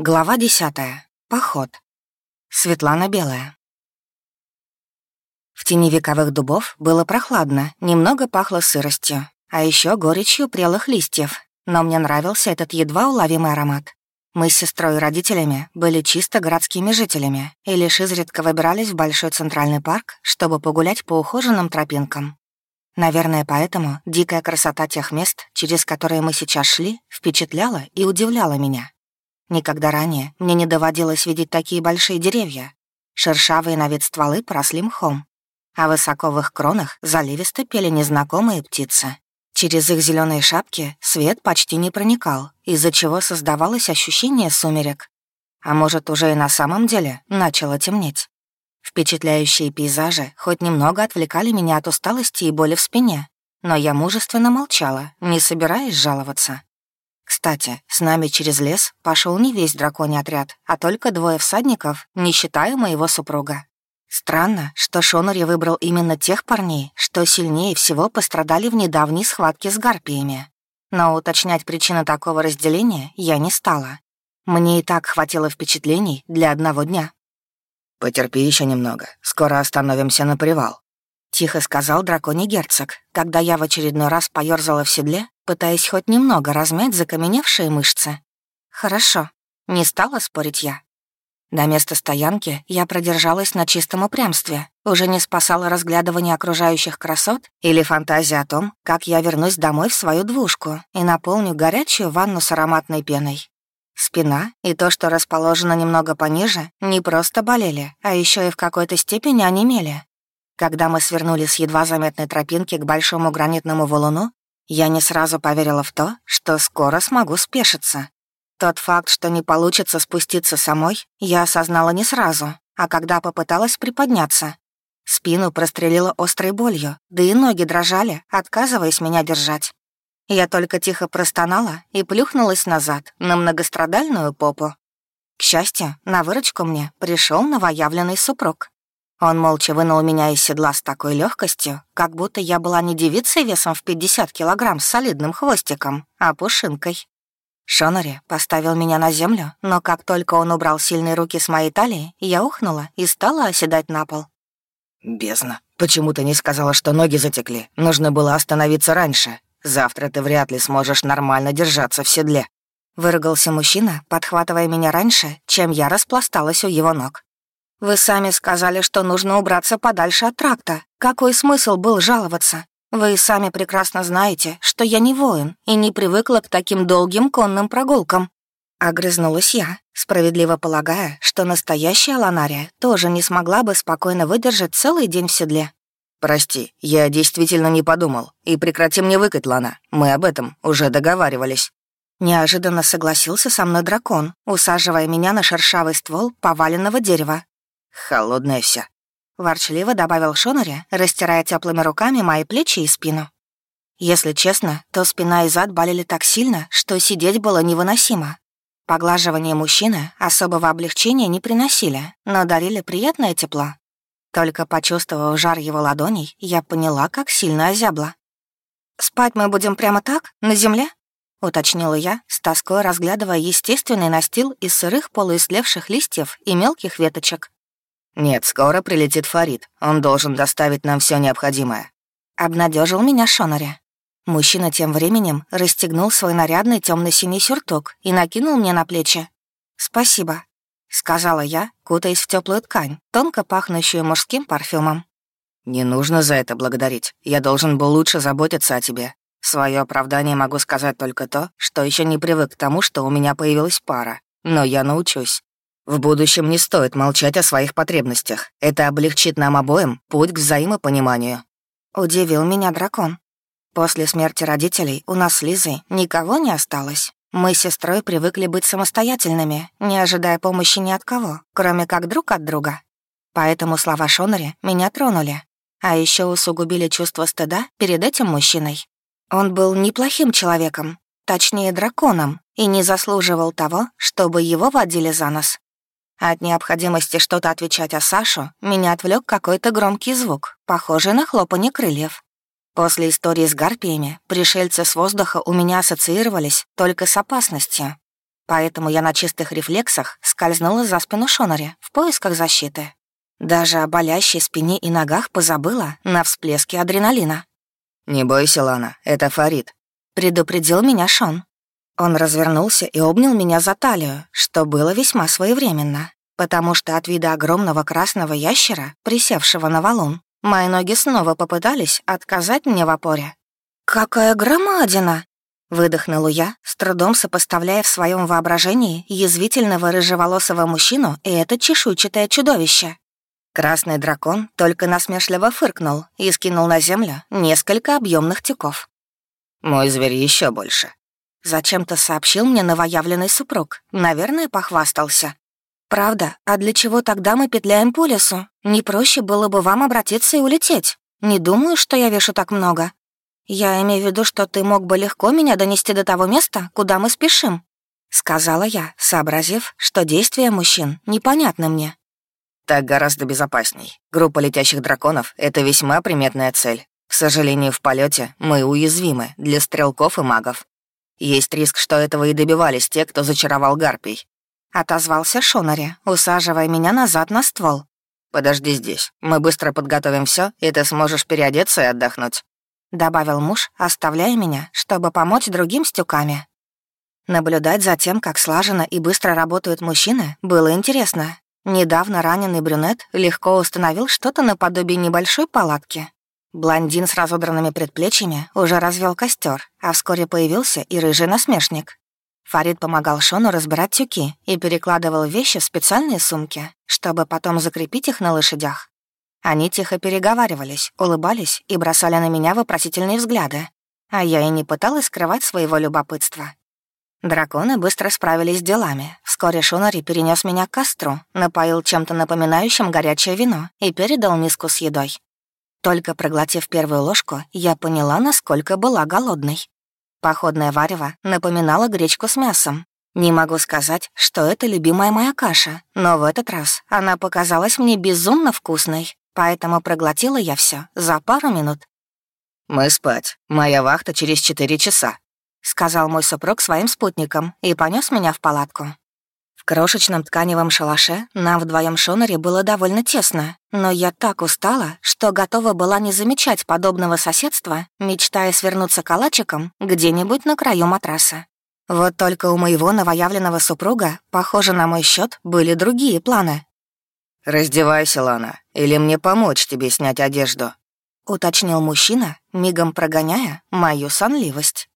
Глава десятая. Поход. Светлана Белая. В тени вековых дубов было прохладно, немного пахло сыростью, а еще горечью прелых листьев, но мне нравился этот едва уловимый аромат. Мы с сестрой и родителями были чисто городскими жителями и лишь изредка выбирались в большой центральный парк, чтобы погулять по ухоженным тропинкам. Наверное, поэтому дикая красота тех мест, через которые мы сейчас шли, впечатляла и удивляла меня. Никогда ранее мне не доводилось видеть такие большие деревья. Шершавые на вид стволы поросли мхом, а высоко в их кронах заливисто пели незнакомые птицы. Через их зеленые шапки свет почти не проникал, из-за чего создавалось ощущение сумерек. А может, уже и на самом деле начало темнеть. Впечатляющие пейзажи хоть немного отвлекали меня от усталости и боли в спине, но я мужественно молчала, не собираясь жаловаться. Кстати, с нами через лес пошел не весь драконий отряд, а только двое всадников, не считая моего супруга. Странно, что Шонори выбрал именно тех парней, что сильнее всего пострадали в недавней схватке с гарпиями. Но уточнять причину такого разделения я не стала. Мне и так хватило впечатлений для одного дня. «Потерпи еще немного, скоро остановимся на привал», — тихо сказал драконий герцог, когда я в очередной раз поёрзала в седле пытаясь хоть немного размять закаменевшие мышцы. «Хорошо», — не стала спорить я. До места стоянки я продержалась на чистом упрямстве, уже не спасала разглядывание окружающих красот или фантазия о том, как я вернусь домой в свою двушку и наполню горячую ванну с ароматной пеной. Спина и то, что расположено немного пониже, не просто болели, а еще и в какой-то степени онемели. Когда мы свернули с едва заметной тропинки к большому гранитному валуну, я не сразу поверила в то, что скоро смогу спешиться. Тот факт, что не получится спуститься самой, я осознала не сразу, а когда попыталась приподняться. Спину прострелила острой болью, да и ноги дрожали, отказываясь меня держать. Я только тихо простонала и плюхнулась назад, на многострадальную попу. К счастью, на выручку мне пришел новоявленный супруг. Он молча вынул меня из седла с такой легкостью, как будто я была не девицей весом в 50 килограмм с солидным хвостиком, а пушинкой. Шонари поставил меня на землю, но как только он убрал сильные руки с моей талии, я ухнула и стала оседать на пол. «Бездна, почему ты не сказала, что ноги затекли? Нужно было остановиться раньше. Завтра ты вряд ли сможешь нормально держаться в седле». Выругался мужчина, подхватывая меня раньше, чем я распласталась у его ног. Вы сами сказали, что нужно убраться подальше от тракта. Какой смысл был жаловаться? Вы сами прекрасно знаете, что я не воин и не привыкла к таким долгим конным прогулкам. Огрызнулась я, справедливо полагая, что настоящая Ланария тоже не смогла бы спокойно выдержать целый день в седле. «Прости, я действительно не подумал. И прекрати мне выкать, Лана. Мы об этом уже договаривались». Неожиданно согласился со мной дракон, усаживая меня на шершавый ствол поваленного дерева, Холодная вся. Ворчливо добавил Шонари, растирая теплыми руками мои плечи и спину. Если честно, то спина и зад болели так сильно, что сидеть было невыносимо. Поглаживание мужчины особого облегчения не приносили, но дарили приятное тепло. Только почувствовав жар его ладоней, я поняла, как сильно озябла. «Спать мы будем прямо так, на земле?» — уточнила я, с тоской разглядывая естественный настил из сырых полуислевших листьев и мелких веточек. «Нет, скоро прилетит Фарид. Он должен доставить нам все необходимое». Обнадежил меня Шонари. Мужчина тем временем расстегнул свой нарядный темно синий сюртук и накинул мне на плечи. «Спасибо», — сказала я, кутаясь в теплую ткань, тонко пахнущую мужским парфюмом. «Не нужно за это благодарить. Я должен был лучше заботиться о тебе. Свое оправдание могу сказать только то, что еще не привык к тому, что у меня появилась пара. Но я научусь. В будущем не стоит молчать о своих потребностях. Это облегчит нам обоим путь к взаимопониманию». Удивил меня дракон. После смерти родителей у нас с Лизой никого не осталось. Мы с сестрой привыкли быть самостоятельными, не ожидая помощи ни от кого, кроме как друг от друга. Поэтому слова Шонари меня тронули, а еще усугубили чувство стыда перед этим мужчиной. Он был неплохим человеком, точнее драконом, и не заслуживал того, чтобы его водили за нос. От необходимости что-то отвечать о Сашу меня отвлек какой-то громкий звук, похожий на хлопанье крыльев. После истории с гарпиями пришельцы с воздуха у меня ассоциировались только с опасностью. поэтому я на чистых рефлексах скользнула за спину Шонари в поисках защиты. Даже о болящей спине и ногах позабыла на всплеске адреналина. «Не бойся, Лана, это Фарид», — предупредил меня Шон. Он развернулся и обнял меня за талию, что было весьма своевременно, потому что от вида огромного красного ящера, присевшего на валун, мои ноги снова попытались отказать мне в опоре. «Какая громадина!» — выдохнула я, с трудом сопоставляя в своем воображении язвительного рыжеволосого мужчину и это чешуйчатое чудовище. Красный дракон только насмешливо фыркнул и скинул на землю несколько объемных тюков. «Мой зверь еще больше», — зачем-то сообщил мне новоявленный супруг. Наверное, похвастался. «Правда, а для чего тогда мы петляем по лесу? Не проще было бы вам обратиться и улететь. Не думаю, что я вешу так много. Я имею в виду, что ты мог бы легко меня донести до того места, куда мы спешим», — сказала я, сообразив, что действия мужчин непонятны мне. Так гораздо безопасней. Группа летящих драконов — это весьма приметная цель. К сожалению, в полете мы уязвимы для стрелков и магов. Есть риск, что этого и добивались те, кто зачаровал гарпий. Отозвался Шонари, усаживая меня назад на ствол. «Подожди здесь. Мы быстро подготовим все, и ты сможешь переодеться и отдохнуть», — добавил муж, оставляя меня, чтобы помочь другим с тюками. Наблюдать за тем, как слаженно и быстро работают мужчины, было интересно, Недавно раненый брюнет легко установил что-то наподобие небольшой палатки. Блондин с разодранными предплечьями уже развел костер, а вскоре появился и рыжий насмешник. Фарид помогал Шону разбирать тюки и перекладывал вещи в специальные сумки, чтобы потом закрепить их на лошадях. Они тихо переговаривались, улыбались и бросали на меня вопросительные взгляды, а я и не пыталась скрывать своего любопытства. Драконы быстро справились с делами. Вскоре Шунари перенес меня к костру, напоил чем-то напоминающим горячее вино и передал миску с едой. Только проглотив первую ложку, я поняла, насколько была голодной. Походное варево напоминало гречку с мясом. Не могу сказать, что это любимая моя каша, но в этот раз она показалась мне безумно вкусной, поэтому проглотила я все за пару минут. «Мы спать. Моя вахта через четыре часа», — сказал мой супруг своим спутникам и понес меня в палатку. Крошечном тканевом шалаше нам вдвоем Шонаре было довольно тесно, но я так устала, что готова была не замечать подобного соседства, мечтая свернуться калачиком где-нибудь на краю матраса. Вот только у моего новоявленного супруга, похоже, на мой счет были другие планы. «Раздевайся, Лана, или мне помочь тебе снять одежду?» — уточнил мужчина, мигом прогоняя мою сонливость.